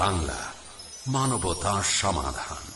বাংলা মানবতা সমাধান।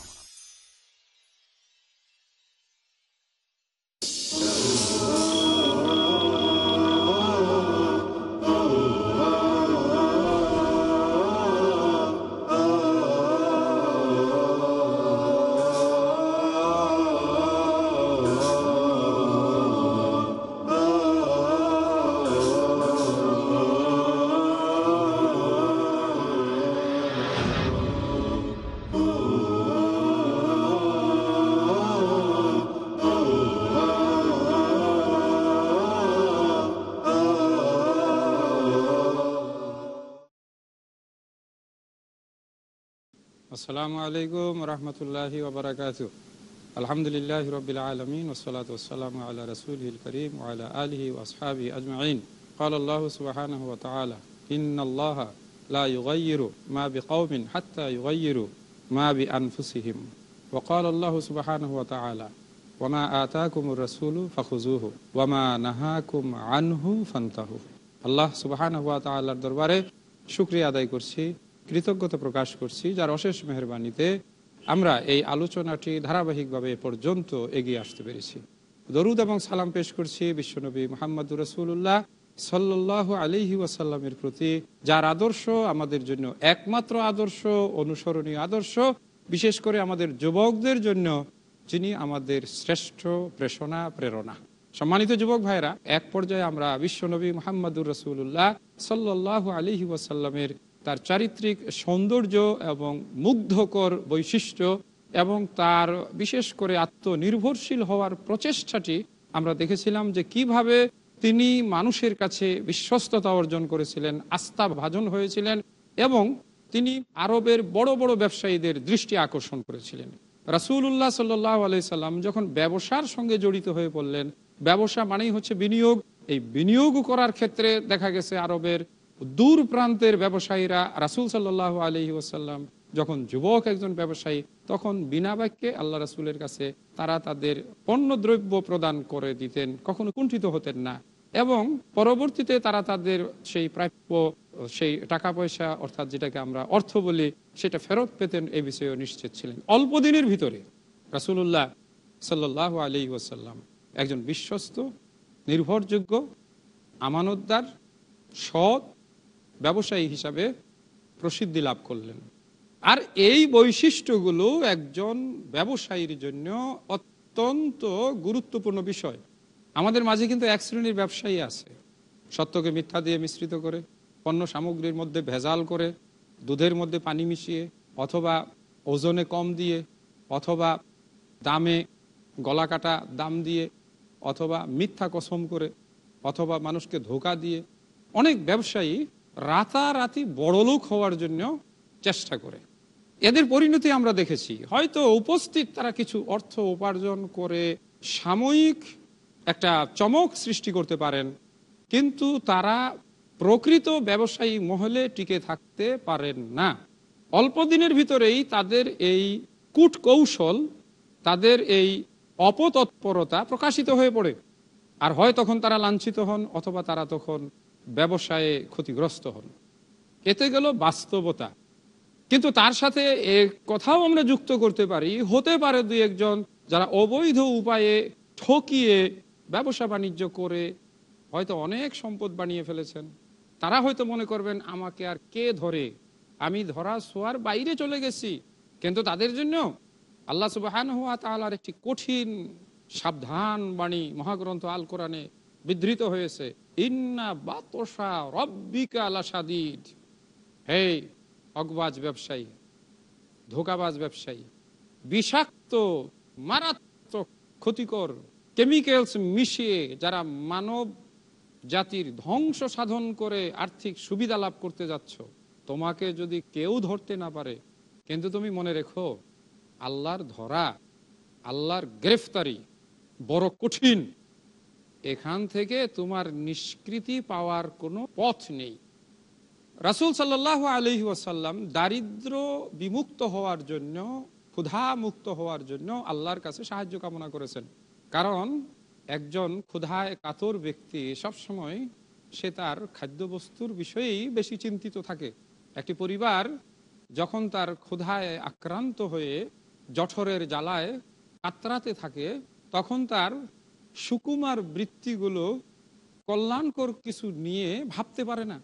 আসসালামু আলাইকুম রহমতুল্লাহি ওবরাকাত আলহামদুলিল্লাহ রবিল আলমিন ওসলাত ওসালাম আল্লাহ রসুল করিম ওয়ালা আলহি ওসহাবি আজমাইন قال الله سبحانه وتعالى إن الله لا يغير ما بقوم حتى يغيروا ما بأنفسهم وقال الله سبحانه وتعالى وما آتاكم الرسول فخذوه وما نهاكم عنه فانتهوا আল্লাহ সুবাহান হুয়া তাল্লার দরবারে শুক্রিয়া আদায় করছি কৃতজ্ঞতা প্রকাশ করছি। যার অশেষ মেহরবানিতে আমরা এই আলোচনাটি ধারাবাহিকভাবে পর্যন্ত এগিয়ে আসতে পেরেছি। দরুদ এবং সালাম পেশ করছি বিশ্বনবী মোহাম্মদুর রসুল্লাহ সাল্লাহ আলিহি ওয়াসাল্লামের প্রতি, যার আদর্শ আমাদের জন্য একমাত্র আদর্শ, অনুসরণীয় আদর্শ, বিশেষ করে আমাদের যুবকদের জন্য, যিনি আমাদের শ্রেষ্ঠ প্রেষণা, প্রেরণা। সম্মানিত যুবক ভাইরা এক পর্যায়ে আমরা বিশ্বনবী মোহাম্মদুর রসুল্লাহ সাল্লাহ আলিহি ওয়াসাল্লামের তার চারিত্রিক সৌন্দর্য এবং মুগ্ধকর বৈশিষ্ট্য এবং তার বিশেষ করে আত্মনির্ভরশীল হওয়ার প্রচেষ্টাটি আমরা দেখেছিলাম যে কীভাবে তিনি মানুষের কাছে বিশ্বস্ততা অর্জন করেছিলেন আস্থা ভাজন হয়েছিলেন এবং তিনি আরবের বড় বড় ব্যবসায়ীদের দৃষ্টি আকর্ষণ করেছিলেন। রাসুল্লাহ সাল্লাহ আলাইসাল্লাম যখন ব্যবসার সঙ্গে জড়িত হয়ে পড়লেন, ব্যবসা মানেই হচ্ছে বিনিয়োগ। এই বিনিয়োগ করার ক্ষেত্রে দেখা গেছে আরবের দূর প্রান্তের ব্যবসায়ীরা রাসুল সাল্লাহ আলহি ওসাল্লাম যখন যুবক একজন ব্যবসায়ী, তখন বিনা বাক্যে আল্লাহ রাসুলের কাছে তারা তাদের পণ্য দ্রব্য প্রদান করে দিতেন, কখনো কুণ্ঠিত হতেন না। এবং পরবর্তীতে তারা তাদের সেই প্রাপ্য, সেই টাকা পয়সা অর্থাৎ যেটাকে আমরা অর্থ বলি, সেটা ফেরত পেতেন এ বিষয়েও নিশ্চিত ছিলেন। অল্প দিনের ভিতরে রাসুল্লাহ সাল্লাহ আলি ওসাল্লাম একজন বিশ্বস্ত, নির্ভরযোগ্য, আমানতদার, সৎ ব্যবসায়ী হিসাবে প্রসিদ্ধি লাভ করলেন। আর এই বৈশিষ্ট্যগুলো একজন ব্যবসায়ীর জন্য অত্যন্ত গুরুত্বপূর্ণ বিষয়। আমাদের মাঝে কিন্তু এক শ্রেণির ব্যবসায়ী আছে। সত্যকে মিথ্যা দিয়ে মিশ্রিত করে, পণ্য সামগ্রীর মধ্যে ভেজাল করে, দুধের মধ্যে পানি মিশিয়ে, অথবা ওজনে কম দিয়ে, অথবা দামে গলা কাটা দাম দিয়ে, অথবা মিথ্যা কসম করে, অথবা মানুষকে ধোকা দিয়ে। অনেক ব্যবসায়ী রাতারাতি বড়লোক হওয়ার জন্য চেষ্টা করে। এদের পরিণতি আমরা দেখেছি। হয়তো উপস্থিত তারা কিছু অর্থ উপার্জন করে সাময়িক একটা চমক সৃষ্টি করতে পারেন, কিন্তু তারা প্রকৃত ব্যবসায়ী মহলে টিকে থাকতে পারেন না। অল্প দিনের ভিতরেই তাদের এই কূট কৌশল তাদের এই অপতৎপরতা প্রকাশিত হয়ে পড়ে। আর হয় তখন তারা লাঞ্ছিত হন, অথবা তারা তখন ব্যবসায়ে ক্ষতিগ্রস্ত হন এতে গেল বাস্তবতা। কিন্তু তার সাথে এ কথাও আমরা যুক্ত করতে পারি, হতে পারে দুই একজন যারা অবৈধ উপায়ে ঠকিয়ে ব্যবসা বাণিজ্য করে হয়তো অনেক সম্পদ বানিয়ে ফেলেছেন। তারা হয়তো মনে করবেন, আমাকে আর কে ধরে? আমি ধরা শোয়ার বাইরে চলে গেছি। কিন্তু তাদের জন্য আল্লাহ সুবাহান হুয়া তালার একটি কঠিন সাবধান বাণী, মহাগ্রন্থ আল কোরআনে বিধৃত হয়েছে। ইন্না বাতসা রব্বিকা আলাসাদিদ হে অগবাজ ব্যবসায়ী, ধোকাবাজ ব্যবসায়ী, বিষাক্ত, মারাত্মক, ক্ষতিকর কেমিক্যালস মিশিয়ে যারা মানব জাতির ধ্বংস সাধন করে আর্থিক সুবিধা লাভ করতে যাচ্ছ, তোমাকে যদি কেউ ধরতে না পারে, কিন্তু তুমি মনে রেখো, আল্লাহর ধরা, আল্লাহর গ্রেফতারি বড় কঠিন। এখান থেকে তোমার নিষ্কৃতি পাওয়ার কোনো পথ নেই। রাসুল সাল্লাহ আলহি ওয়াসাল্লাম দারিদ্র বিমুক্ত হওয়ার জন্য, ক্ষুধা মুক্ত হওয়ার জন্য আল্লাহর কাছে সাহায্য কামনা করেছেন। কারণ একজন ক্ষুধায় কাতর ব্যক্তি সবসময় সে তার খাদ্যবস্তুর বিষয়েই বেশি চিন্তিত থাকে। একটি পরিবার যখন তার ক্ষুধায় আক্রান্ত হয়ে জঠরের জ্বালায় কাতরাতে থাকে, তখন তার সুকুমার বৃত্তিগুলো কল্যাণকর কিছু নিয়ে ভাবতে পারে না।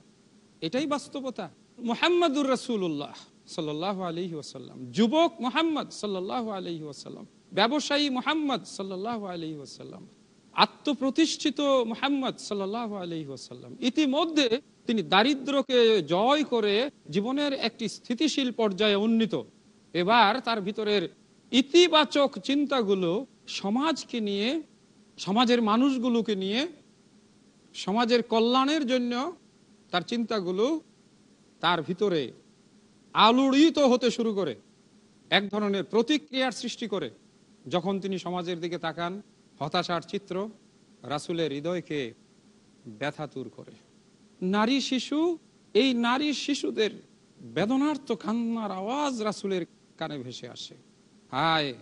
এটাই বাস্তবতা। মোহাম্মদুর রসুল্লাহ সাল্লাহ আলহি ওসাল্লাম যুবক মোহাম্মদ সাল্লাহ আলহি ওসাল্লাম ব্যবসায়ী মোহাম্মদ সাল্লাহ আলহি ওসাল্লাম আত্মপ্রতিষ্ঠিত মোহাম্মদ সাল্লাহ আলহি ওসাল্লাম ইতিমধ্যে তিনি দারিদ্রকে জয় করে জীবনের একটি স্থিতিশীল পর্যায়ে উন্নীত। এবার তার ভিতরের ইতিবাচক চিন্তাগুলো সমাজকে নিয়ে সমাজের মানুষগুলোকে নিয়ে সমাজের কল্যাণের জন্য তার চিন্তাগুলো তার ভিতরে আলোড়িত হতে শুরু করে, এক ধরনের প্রতিক্রিয়ার সৃষ্টি করে। যখন তিনি সমাজের দিকে তাকান, হতাশার চিত্র রাসুলের হৃদয়কে ব্যথাতুর করে। নারী শিশু, এই নারী শিশুদের বেদনার্থ কান্নার আওয়াজ রাসুলের কানে ভেসে আসে। হায়,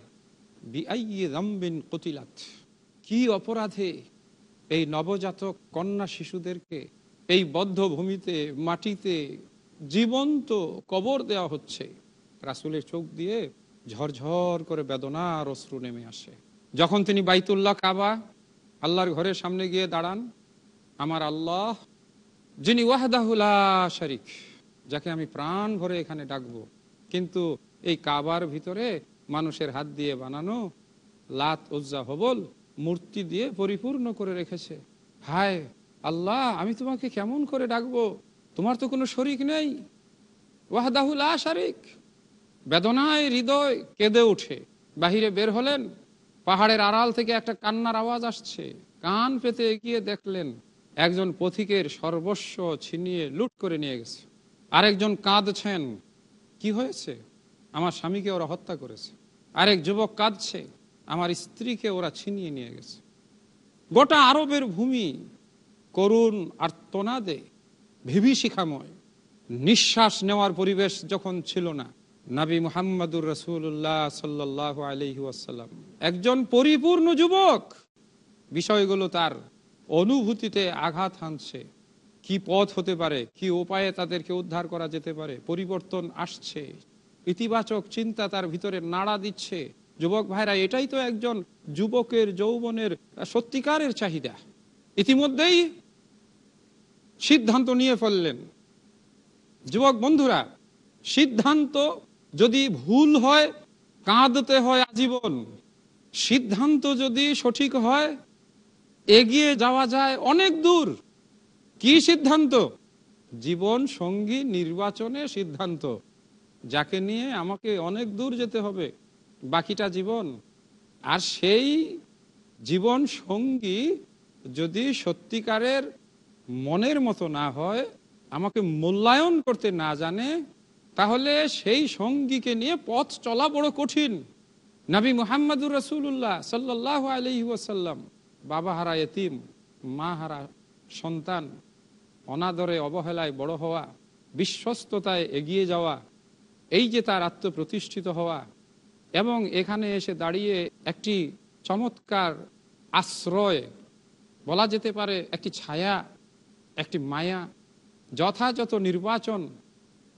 বিআইয়ে দম্বিন কতিলাত। কি অপরাধে এই নবজাতক কন্যা শিশুদেরকে এই বদ্ধ ভূমিতে, মাটিতে জীবন্ত কবর দেওয়া হচ্ছে? রাসুলের চোখ দিয়ে ঝরঝর করে বেদনার অশ্রু নেমে আসে। যখন তিনি বাইতুল্লাহ কাবা, আল্লাহর ঘরের সামনে গিয়ে দাঁড়ান, আমার আল্লাহ, যিনি ওয়াহদাহুল্লা শরিক, যাকে আমি প্রাণ ভরে এখানে ডাকবো, কিন্তু এই কাবার ভিতরে মানুষের হাত দিয়ে বানানো লাত উজ্জা হবল মূর্তি দিয়ে পরিপূর্ণ করে রেখেছে। হায় আল্লাহ, আমি তোমাকে কেমন করে ডাকবো? তোমার তো কোনো শরিক নেই। ওয়াহদাহুল শারিক। বেদনায় হৃদয় কেঁদে উঠে বাহিরে বের হলেন। পাহাড়ের আড়াল থেকে একটা কান্নার আওয়াজ আসছে। কান পেতে এগিয়ে দেখলেন, একজন পথিকের সর্বস্ব ছিনিয়ে লুট করে নিয়ে গেছে। আরেকজন কাঁদছেন, কি হয়েছে? আমার স্বামীকে ওরা হত্যা করেছে। আরেক যুবক কাঁদছে আমার স্ত্রীকে ওরা ছিনিয়ে নিয়ে গেছে। গোটা আরবের ভূমি করুণ আর্তনাদে ভিভিশিখাময় নিঃশ্বাস নেওয়ার পরিবেশ যখন ছিল না, নাবি মোহাম্মদুর রসুল্লাহ সাল্লাহ আলহি একজন পরিপূর্ণ যুবক। বিষয়গুলো তার অনুভূতিতে আঘাত হানছে। কি পথ হতে পারে, কি উপায়ে তাদেরকে উদ্ধার করা যেতে পারে, পরিবর্তন আসছে। ইতিবাচক চিন্তা তার ভিতরে নাড়া দিচ্ছে। যুবক ভাইরা, এটাই তো একজন যুবকের, যৌবনের সত্যিকারের চাহিদা। ইতিমধ্যেই সিদ্ধান্ত নিয়ে ফেললেন। যুবক বন্ধুরা, সিদ্ধান্ত যদি ভুল হয়, কাঁদতে হয় আজীবন। সিদ্ধান্ত যদি সঠিক হয়, এগিয়ে যাওয়া যায় অনেক দূর। কি সিদ্ধান্ত? জীবন সঙ্গী নির্বাচনের সিদ্ধান্ত। যাকে নিয়ে আমাকে অনেক দূর যেতে হবে। বাকিটা জীবন। আর সেই জীবন সঙ্গী যদি সত্যিকারের মনের মতো না হয়, আমাকে মূল্যায়ন করতে না জানে, তাহলে সেই সঙ্গীকে নিয়ে পথ চলা বড় কঠিন। নবী মুহাম্মদুর রসুল্লাহ সাল্লাহ আলহি ওসাল্লাম বাবা হারা এতিম, মা হারা সন্তান, অনাদরে অবহেলায় বড় হওয়া, বিশ্বস্ততায় এগিয়ে যাওয়া, এই যে তার আত্মপ্রতিষ্ঠিত হওয়া এবং এখানে এসে দাঁড়িয়ে একটি চমৎকার আশ্রয় বলা যেতে পারে, একটি ছায়া, একটি মায়া, যথাযথ নির্বাচন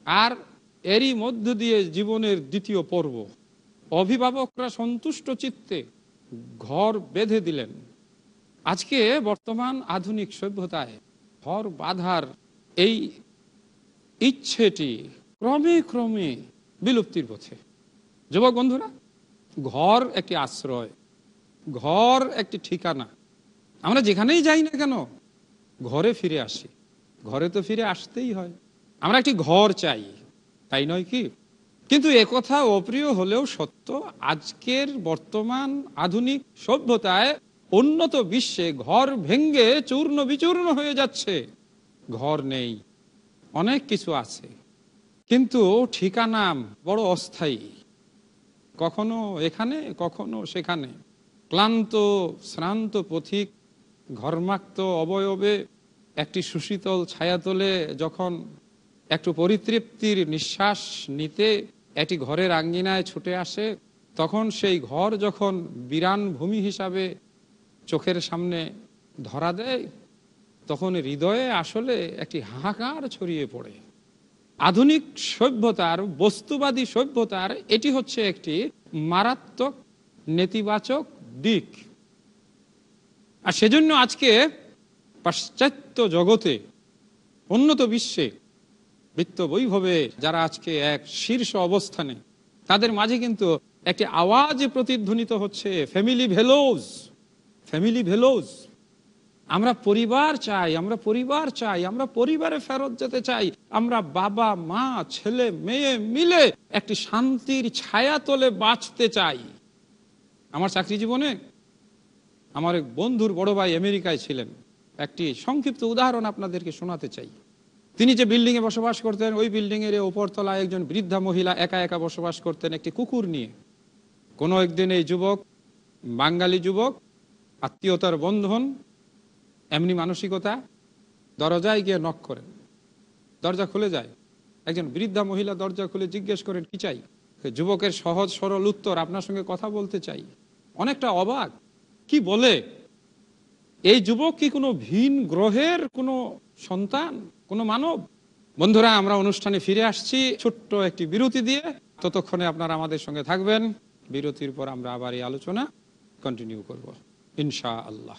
আর এরই মধ্য দিয়ে জীবনের দ্বিতীয় পর্ব। অভিভাবকরা সন্তুষ্ট চিত্তে ঘর বেঁধে দিলেন। আজকে বর্তমান আধুনিক সভ্যতায় ঘর বাঁধার এই ইচ্ছেটি ক্রমে ক্রমে বিলুপ্তির পথে। যুবক বন্ধুরা, ঘর একটি আশ্রয়, ঘর একটি ঠিকানা। আমরা যেখানেই যাই না কেন, ঘরে ফিরে আসি। ঘরে তো ফিরে আসতেই হয়। আমরা একটি ঘর চাই, তাই নয় কি? কিন্তু একথা অপ্রিয় হলেও সত্য, আজকের বর্তমান আধুনিক সভ্যতায় উন্নত বিশ্বে ঘর ভেঙ্গে চূর্ণ বিচূর্ণ হয়ে যাচ্ছে। ঘর নেই, অনেক কিছু আছে, কিন্তু ঠিকানা বড় অস্থায়ী। কখনো এখানে, কখনো সেখানে। ক্লান্ত, শ্রান্ত পথিক, ঘর্মাক্ত অবয়বে একটি সুশীতল ছায়াতলে যখন একটু পরিতৃপ্তির নিঃশ্বাস নিতে একটি ঘরের আঙ্গিনায় ছুটে আসে, তখন সেই ঘর যখন বিরান ভূমি হিসাবে চোখের সামনে ধরা দেয়, তখন হৃদয়ে আসলে একটি হাহাকার ছড়িয়ে পড়ে। আধুনিক সভ্যতার, বস্তুবাদী সভ্যতার, এটি হচ্ছে একটি মারাত্মক নেতিবাচক দিক। আর সেজন্য আজকে পাশ্চাত্য জগতে, উন্নত বিশ্বে, বৃত্ত বৈভবে যারা আজকে এক শীর্ষ অবস্থানে, তাদের মাঝে কিন্তু একটি আওয়াজ প্রতিধ্বনিত হচ্ছে ফ্যামিলি ভেলোজ ফ্যামিলি ভেলোজ আমরা পরিবার চাই, আমরা পরিবার চাই, আমরা পরিবারে ফেরত যেতে চাই। আমরা বাবা, মা, ছেলে, মেয়ে মিলে একটি শান্তির ছায়া তলে বাঁচতে চাই। আমার চাকরি জীবনে আমার এক বন্ধুর বড় ভাই আমেরিকায় ছিলেন। একটি সংক্ষিপ্ত উদাহরণ আপনাদেরকে শোনাতে চাই। তিনি যে বিল্ডিং এ বসবাস করতেন, ওই বিল্ডিং এর উপরতলায় একজন বৃদ্ধা মহিলা একা একা বসবাস করতেন একটি কুকুর নিয়ে। কোনো একদিন এই যুবক, বাঙালি যুবক, আত্মীয়তার বন্ধন এমনি মানসিকতা, দরজায় গিয়ে নক করেন দরজা খুলে যায়। একজন বৃদ্ধা মহিলা দরজা খুলে জিজ্ঞেস করেন, কি চাই? যুবকের সহজ সরল উত্তর আপনার সঙ্গে কথা বলতে চাই। অনেকটা অবাক। কি বলে? এই যুবক কি কোনো ভিন গ্রহের কোনো সন্তান, কোনো মানব? বন্ধুরা, আমরা অনুষ্ঠানে ফিরে আসছি ছোট্ট একটি বিরতি দিয়ে। ততক্ষণে আপনারা আমাদের সঙ্গে থাকবেন। বিরতির পর আমরা আবার এই আলোচনা কন্টিনিউ করব ইনশা আল্লাহ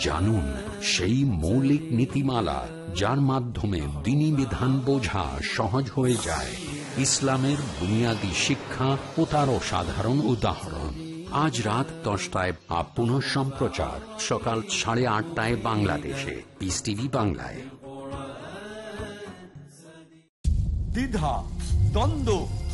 জানুন সেই মৌলিক নীতিমালা যার মাধ্যমে দিনী বিধান বোঝা সহজ হয়ে যায়। ইসলামের বুনিয়াদী শিক্ষা ও তারও সাধারণ উদাহরণ। আজ রাত দশটায় আপ পুনঃ সম্প্রচার, সকাল সাড়ে আটটায় বাংলাদেশে। পিস টিভি বাংলায়। দ্বিধা, দ্বন্দ্ব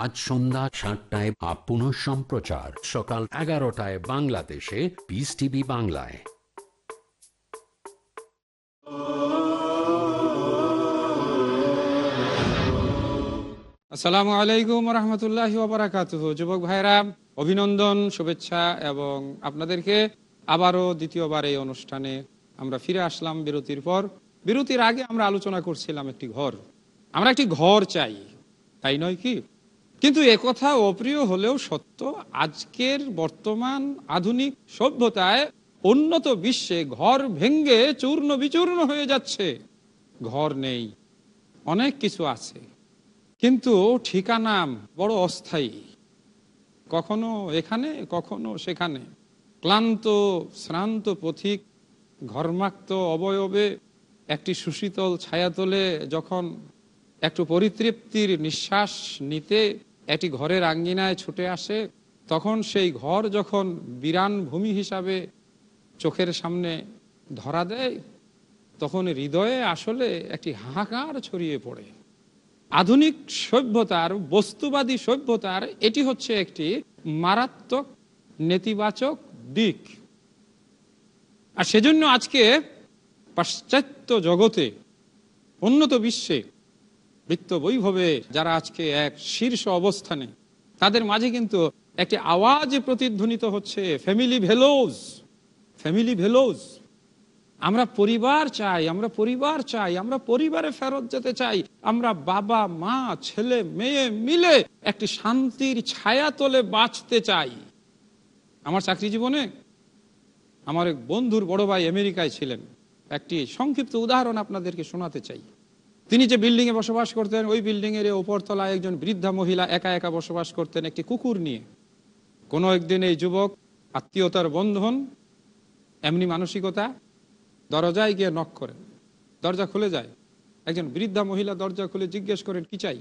আজ সন্ধ্যা সাতটায় আপ পুনঃ সম্প্রচার। সকাল এগারোটায় বাংলাদেশে পিস টিভি বাংলায়। আসসালামু আলাইকুম রহমতুল্লাহ ওবরাকাত যুবক ভাইরা অভিনন্দন, শুভেচ্ছা এবং আপনাদেরকে আবারও দ্বিতীয়বার এই অনুষ্ঠানে আমরা ফিরে আসলাম বিরতির পর। বিরতির আগে আমরা আলোচনা করছিলাম একটি ঘর। আমরা একটি ঘর চাই, তাই নয় কি? কিন্তু একথা অপ্রিয় হলেও সত্য, আজকের বর্তমান আধুনিক সভ্যতায় উন্নত বিশ্বে ঘর ভেঙ্গে চূর্ণ বিচূর্ণ হয়ে যাচ্ছে। ঘর নেই, অনেক কিছু আছে, কিন্তু ঠিকানা বড় অস্থায়ী। কখনো এখানে, কখনো সেখানে। ক্লান্ত, শ্রান্ত পথিক, ঘর্মাক্ত অবয়বে একটি সুশীতল ছায়াতলে যখন একটু পরিতৃপ্তির নিঃশ্বাস নিতে একটি ঘরের আঙ্গিনায় ছুটে আসে, তখন সেই ঘর যখন বিরান ভূমি হিসাবে চোখের সামনে ধরা দেয়, তখন হৃদয়ে আসলে একটি হাহাকার ছড়িয়ে পড়ে। আধুনিক সভ্যতার, বস্তুবাদী সভ্যতার, এটি হচ্ছে একটি মারাত্মক নেতিবাচক দিক। আর সেজন্য আজকে পাশ্চাত্য জগতে, উন্নত বিশ্বে বৃত্ত বৈভবে যারা আজকে এক শীর্ষ অবস্থানে, তাদের মাঝে কিন্তু একটি আওয়াজ প্রতিধ্বনিত হচ্ছে ফ্যামিলি ভেলোজ ফ্যামিলি ভেলোজ আমরা পরিবার চাই, আমরা পরিবার চাই, আমরা পরিবারে ফেরত যেতে চাই, আমরা বাবা, মা, ছেলে, মেয়ে মিলে একটি শান্তির ছায়া তোলে বাঁচতে চাই। আমার চাকরি জীবনে আমার এক বন্ধুর বড় ভাই আমেরিকায় ছিলেন। একটি সংক্ষিপ্ত উদাহরণ আপনাদেরকে শোনাতে চাই। তিনি যে বিল্ডিং এ বসবাস করতেন, ওই বিল্ডিং এর ওপরতলায় একজন বৃদ্ধা মহিলা একা একা বসবাস করতেন একটি কুকুর নিয়ে। কোনো একদিন এই যুবক আত্মীয়তার বন্ধন, এমনি মানসিকতা, দরজায় গিয়ে নক করেন দরজা খুলে যায়। একজন বৃদ্ধা মহিলা দরজা খুলে জিজ্ঞেস করেন, কি চাই?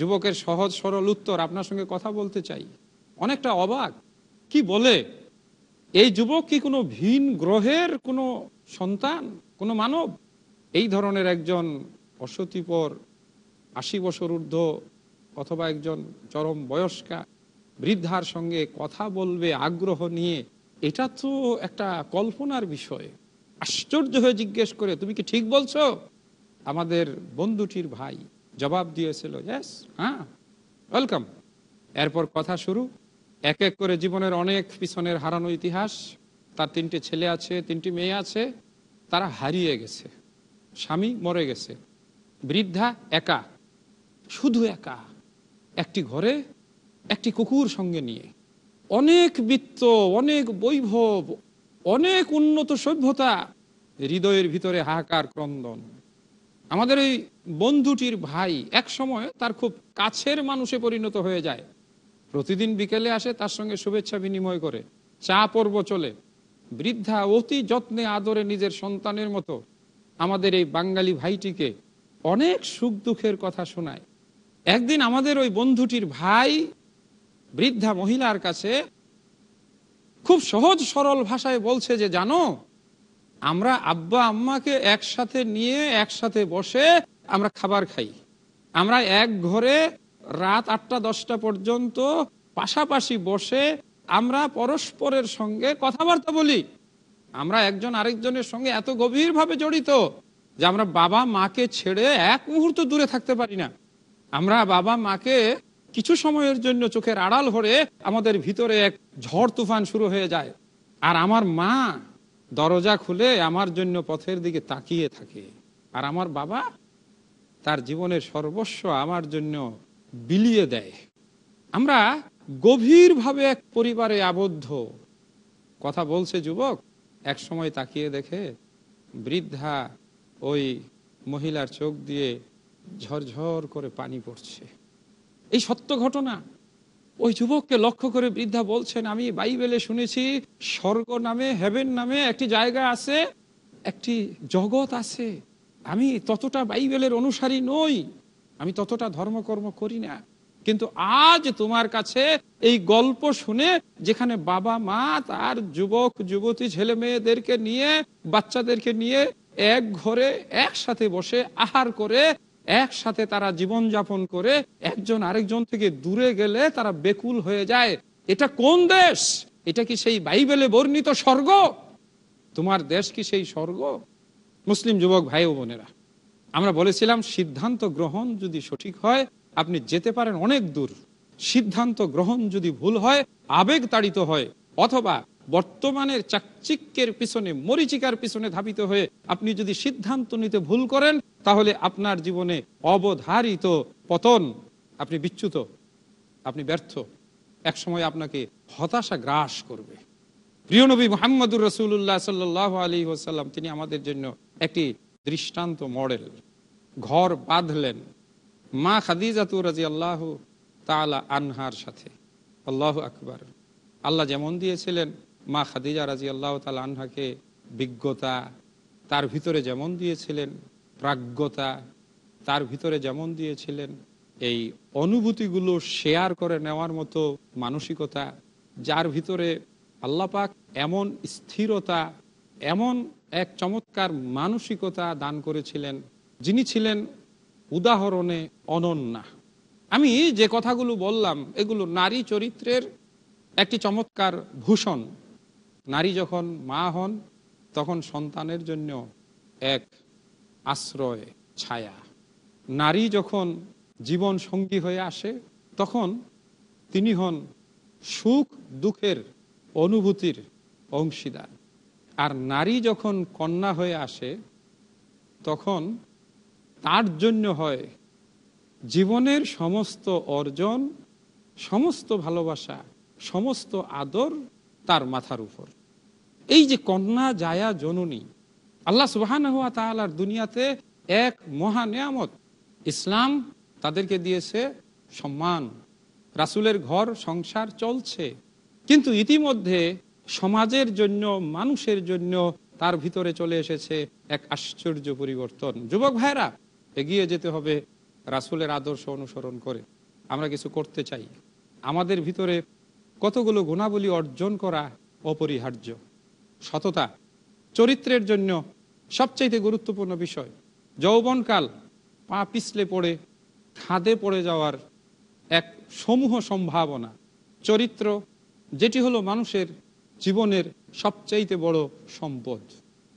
যুবকের সহজ সরল উত্তর, আপনার সঙ্গে কথা বলতে চাই। অনেকটা অবাক। কি বলে? এই যুবক কি কোনো ভিন গ্রহের কোনো সন্তান, কোনো মানব? এই ধরনের একজন অসতিপর আশি বছর ঊর্ধ্ব অথবা একজন চরম বয়স্কা বৃদ্ধার সঙ্গে কথা বলবে, আগ্রহ নিয়ে, এটা তো একটা কল্পনার বিষয়। আশ্চর্য হয়ে জিজ্ঞেস করে, তুমি কি ঠিক বলছো? আমাদের বন্ধুটির ভাই। জবাব দিয়েছিল ইয়েস হ্যাঁ ওয়েলকাম এরপর কথা শুরু। এক এক করে জীবনের অনেক পিছনের হারানো ইতিহাস। তার তিনটে ছেলে আছে, তিনটি মেয়ে আছে, তারা হারিয়ে গেছে। স্বামী মরে গেছে। বৃদ্ধা একা, শুধু একা, একটি ঘরে, একটি কুকুর সঙ্গে নিয়ে। অনেক বৃত্ত, অনেক বৈভব, অনেক উন্নত সভ্যতা, হৃদয়ের ভিতরে হাহাকার ক্রন্দন। আমাদের এই বন্ধুটির ভাই এক সময় তার খুব কাছের মানুষে পরিণত হয়ে যায়। প্রতিদিন বিকেলে আসে, তার সঙ্গে শুভেচ্ছা বিনিময় করে। চা পর্ব চলে। বৃদ্ধা অতি যত্নে, আদরে নিজের সন্তানের মতো আমাদের এই বাঙালি ভাইটিকে অনেক সুখ দুঃখের কথা শোনায়। একদিন আমাদের ওই বন্ধুটির ভাই বৃদ্ধা মহিলার কাছে খুব সহজ সরল ভাষায় বলছে যে, জানো, আমরা আব্বা আম্মাকে একসাথে নিয়ে একসাথে বসে আমরা খাবার খাই। আমরা এক ঘরে রাত আটটা, দশটা পর্যন্ত পাশাপাশি বসে আমরা পরস্পরের সঙ্গে কথাবার্তা বলি। আমরা একজন আরেকজনের সঙ্গে এত গভীরভাবে জড়িত যে আমরা বাবা মাকে ছেড়ে এক মুহূর্ত দূরে থাকতে পারি না। আমরা বাবা মাকে কিছু সময়ের জন্য চোখের আড়াল ভরে আমাদের ভিতরে এক ঝড় তুফান শুরু হয়ে যায়। আর আমার মা দরজা খুলে আমার জন্য পথের দিকে তাকিয়ে থাকে। আর আমার বাবা তার জীবনের সর্বস্ব আমার জন্য বিলিয়ে দেয়। আমরা গভীরভাবে এক পরিবারে আবদ্ধ। কথা বলছে যুবক, এক সময় তাকিয়ে দেখে বৃদ্ধা ওই মহিলার চোখ দিয়ে ঝরঝর করে পানি পড়ছে। এই সত্য ঘটনা? ওই যুবককে লক্ষ্য করে বৃদ্ধা বলছেন, আমি বাইবেলে শুনেছি, স্বর্গ নামে, হেভেন নামে একটি জায়গা আছে, একটি জগৎ আছে। আমি ততটা বাইবেলের অনুসারী নই, আমি ততটা ধর্মকর্ম করি না। কিন্তু আজ তোমার কাছে এই গল্প শুনে, যেখানে বাবা মা তার যুবক, যুবতী, ছেলে মেয়েদেরকে নিয়ে, বাচ্চাদেরকে নিয়ে এক ঘরে একসাথে বসে আহার করে, একসাথে তারা জীবন যাপন করে, একজন আরেকজন থেকে দূরে গেলে তারা বেকুল হয়ে যায়। এটা কোন দেশ? এটা কি সেই বাইবেলে বর্ণিত স্বর্গ? তোমার দেশ কি সেই স্বর্গ? মুসলিম যুবক ভাই ও বোনেরা, আমরা বলেছিলাম সিদ্ধান্ত গ্রহণ যদি সঠিক হয়, আপনি যেতে পারেন অনেক দূর। সিদ্ধান্ত গ্রহণ যদি ভুল হয়, আবেগ তাড়িত হয়, অথবা বর্তমানের চাকচিক্যের পিছনে, মরিচিকার পিছনে ধাবিত হয়ে আপনি যদি সিদ্ধান্ত নিতে ভুল করেন, তাহলে আপনার জীবনে অবধারিত পতন। আপনি বিচ্যুত, আপনি ব্যর্থ। একসময় আপনাকে হতাশা গ্রাস করবে। প্রিয় নবী মোহাম্মদুর রসুল্লাহ সাল্লাহ আলী ওসাল্লাম তিনি আমাদের জন্য একটি দৃষ্টান্ত মডেল। ঘর বাঁধলেন মা খাদিজাতু রাজি আল্লাহ তালা আনহার সাথে। আল্লাহ আকবার। আল্লাহ যেমন দিয়েছিলেন মা খাদিজা রাজি আল্লাহ তালা আনহাকে বিজ্ঞতা তার ভিতরে যেমন দিয়েছিলেন, প্রাজ্ঞতা তার ভিতরে যেমন দিয়েছিলেন, এই অনুভূতিগুলো শেয়ার করে নেওয়ার মতো মানসিকতা, যার ভিতরে আল্লাপাক এমন স্থিরতা, এমন এক চমৎকার মানসিকতা দান করেছিলেন, যিনি ছিলেন উদাহরণে অনন্যা। আমি যে কথাগুলো বললাম, এগুলো নারী চরিত্রের একটি চমৎকার ভূষণ। নারী যখন মা হন, তখন সন্তানের জন্য এক আশ্রয়, ছায়া। নারী যখন জীবন সঙ্গী হয়ে আসে, তখন তিনি হন সুখ দুঃখের অনুভূতির অংশীদার। আর নারী যখন কন্যা হয়ে আসে, তখন তার জন্য হয় জীবনের সমস্ত অর্জন, সমস্ত ভালোবাসা, সমস্ত আদর তার মাথার উপর। এই যে কন্যা জায়া জননী, আল্লাহ সুবাহান হুয়া তালার দুনিয়াতে এক মহা নিয়ামত। ইসলাম তাদেরকে দিয়েছে সম্মান। রাসুলের ঘর, সংসার চলছে। কিন্তু ইতিমধ্যে সমাজের জন্য, মানুষের জন্য তার ভিতরে চলে এসেছে এক আশ্চর্য পরিবর্তন। যুবক ভাইরা এগিয়ে যেতে হবে রাসুলের আদর্শ অনুসরণ করে। আমরা কিছু করতে চাই। আমাদের ভিতরে কতগুলো গুণাবলী অর্জন করা অপরিহার্য? সততা, চরিত্রের জন্য সবচাইতে গুরুত্বপূর্ণ বিষয়। যৌবনকাল পা পিছলে পড়ে, খাদে পড়ে যাওয়ার এক সমূহ সম্ভাবনা। চরিত্র, যেটি হলো মানুষের জীবনের সবচাইতে বড় সম্পদ।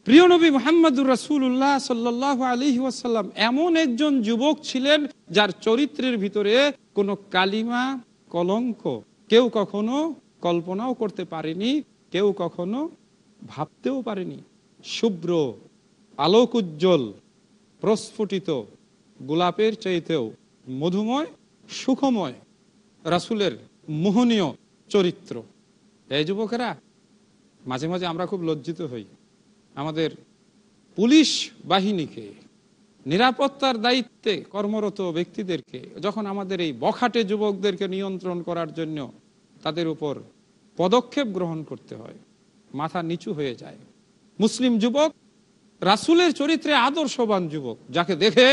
প্রিয় নবী মোহাম্মদুর রাসুল্লাহ সাল্লাহ আলী ওয়াসাল্লাম এমন একজন যুবক ছিলেন যার চরিত্রের ভিতরে কোনো কালিমা, কলঙ্ক কেউ কখনো কল্পনাও করতে পারেনি, কেউ কখনো ভাবতেও পারেনি। শুভ্র, আলোক উজ্জ্বল, প্রস্ফুটিত, গোলাপের চাইতেও মধুময়, সুখময়, রাসুলের মোহনীয় চরিত্র। এই যুবকেরা, মাঝে মাঝে আমরা খুব লজ্জিত হই। আমাদের পুলিশ বাহিনীকে নিরাপত্তার দায়িত্বে কর্মরত ব্যক্তিদেরকে, যখন আমাদের এই বখাটে যুবকদেরকে নিয়ন্ত্রণ করার জন্য তাদের উপর পদক্ষেপ গ্রহণ করতে হয়, মাথা নিচু হয়ে যায়। মুসলিম যুবক, রাসুলের চরিত্রে আদর্শবান যুবক, যাকে দেখে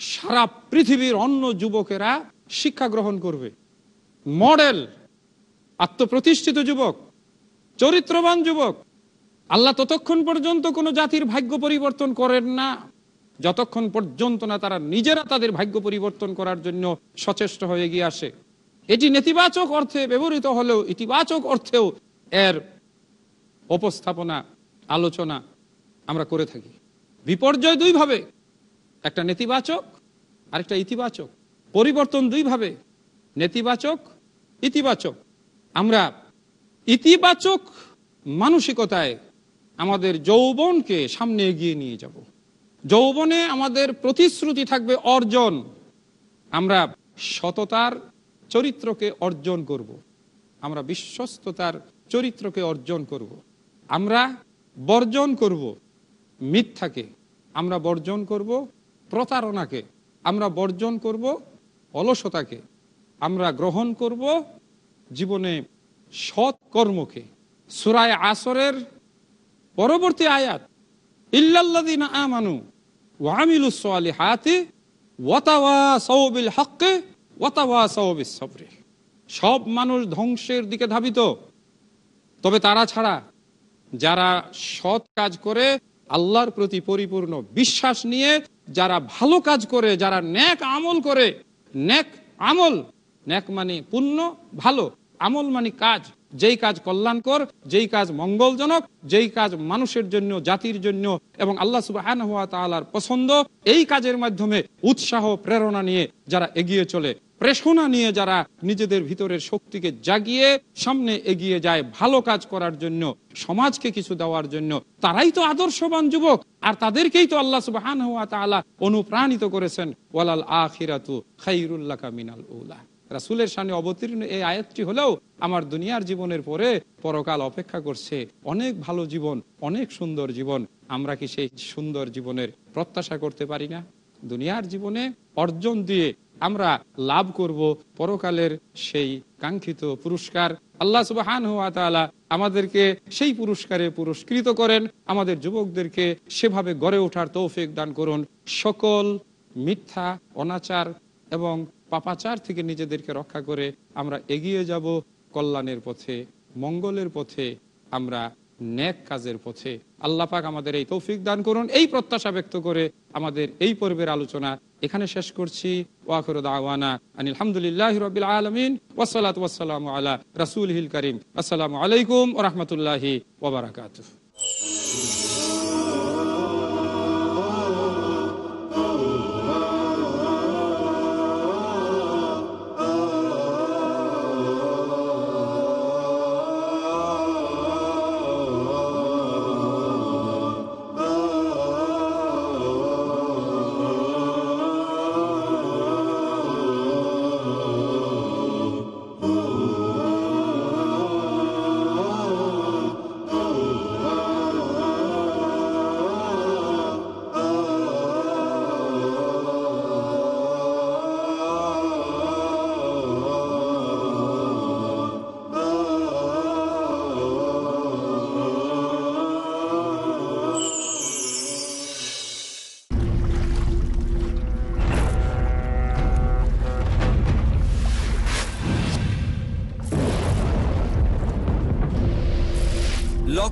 সারা পৃথিবীর অন্য যুবকেরা শিক্ষা গ্রহণ করবে। মডেল, আত্মপ্রতিষ্ঠিত যুবক, চরিত্রবান যুবক, আল্লাহ ততক্ষণ পর্যন্ত কোনো জাতির ভাগ্য পরিবর্তন করেন না। যতক্ষণ পর্যন্ত না তারা নিজেরা তাদের ভাগ্য পরিবর্তন করার জন্য সচেষ্ট হয়ে গিয়ে আসে। এটি নেতিবাচক অর্থে ব্যবহৃত হলেও ইতিবাচক অর্থেও এর উপস্থাপনা, আলোচনা আমরা করে থাকি। বিপর্যয় দুইভাবে, একটা নেতিবাচক, আরেকটা ইতিবাচক। পরিবর্তন দুইভাবে, নেতিবাচক, ইতিবাচক। আমরা ইতিবাচক মানসিকতায় আমাদের যৌবনকে সামনে এগিয়ে নিয়ে যাব। যৌবনে আমাদের প্রতিশ্রুতি থাকবে অর্জন। আমরা সততার চরিত্রকে অর্জন করব। আমরা বিশ্বস্ততার চরিত্রকে অর্জন করব। আমরা বর্জন করব মিথ্যাকে। আমরা বর্জন করব প্রতারণাকে। আমরা বর্জন করব অলসতাকে। আমরা গ্রহণ করব জীবনে সৎ কর্মকে। সুরায় আসরের পরবর্তী আয়াত ইল্লাল্লাদিন আমানু সব মানুষ ধ্বংসের দিকে ধাবিত। তবে তারা ছাড়া যারা সৎ কাজ করে, আল্লাহর প্রতি পরিপূর্ণ বিশ্বাস নিয়ে, যারা ভালো কাজ করে, যারা ন্যাক আমল করে, ন্যাক আমল, ন্যাক মানে পুণ্য, ভালো, আমল মানে কাজ। যেই কাজ কল্যাণকর, যেই কাজ মঙ্গলজনক, যেই কাজ মানুষের জন্য, জাতির জন্য এবং আল্লাহ সুবাহ তালার পছন্দ, এই কাজের মাধ্যমে উৎসাহ, প্রেরণা নিয়ে যারা এগিয়ে চলে, প্রেষণা নিয়ে যারা নিজেদের ভিতরের শক্তিকে জাগিয়ে সামনে এগিয়ে যায় ভালো কাজ করার জন্য, সমাজকে কিছু দেওয়ার জন্য, তারাই তো আদর্শবান যুবক। আর তাদেরকেই তো আল্লাহ সুবাহান হুয়া তালা অনুপ্রাণিত করেছেন। ওয়ালাল আখিরাতু খাইরুল্লাহ মিনাল উলা। রাসুলের সামনে অবতীর্ণ এই আয়াতটি হলেও আমার দুনিয়ার জীবনের পরে পরকাল অপেক্ষা করছে। অনেক ভালো জীবন, অনেক সুন্দর জীবন। আমরা কি সেই সুন্দর জীবনের প্রত্যাশা করতে পারি না? দুনিয়ার জীবনে অর্জন দিয়ে আমরা লাভ করব পরকালের সেই কাঙ্ক্ষিত পুরস্কার। আল্লাহ হুয়া তাআলা আমাদেরকে সেই পুরস্কারে পুরস্কৃত করেন। আমাদের যুবকদেরকে সেভাবে গড়ে ওঠার তৌফিক দান করুন। সকল মিথ্যা, অনাচার এবং পাপাচার থেকে নিজেদেরকে রক্ষা করে আমরা এগিয়ে যাব কল্যাণের পথে, মঙ্গলের পথে, আমরা ন্যাক কাজের পথে। আল্লাহ পাক আমাদের এই তৌফিক দান করুন। এই প্রত্যাশা ব্যক্ত করে আমাদের এই পর্বের আলোচনা এখানে শেষ করছি। ওয়াখর দাওয়ানা আলহামদুলিল্লাহ রবিল আলমিন ওসালাত ওয়াসালাম আলা রাসুল হিল করিম। আসসালামু আলাইকুম ও রহমতুল্লাহি ওবরাকাত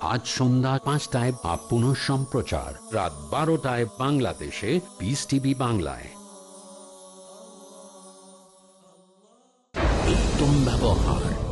আজ সন্ধ্যা পাঁচটায় বা পুনঃ সম্প্রচার। রাত বারোটায় বাংলাদেশে পিস টিভি বাংলায়। উত্তম ব্যবহার।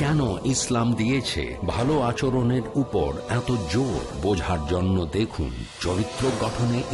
কেন ইসলাম দিয়েছে? ভালো আচরণের উপর এত জোর বোঝার জন্য দেখুন চরিত্র গঠনে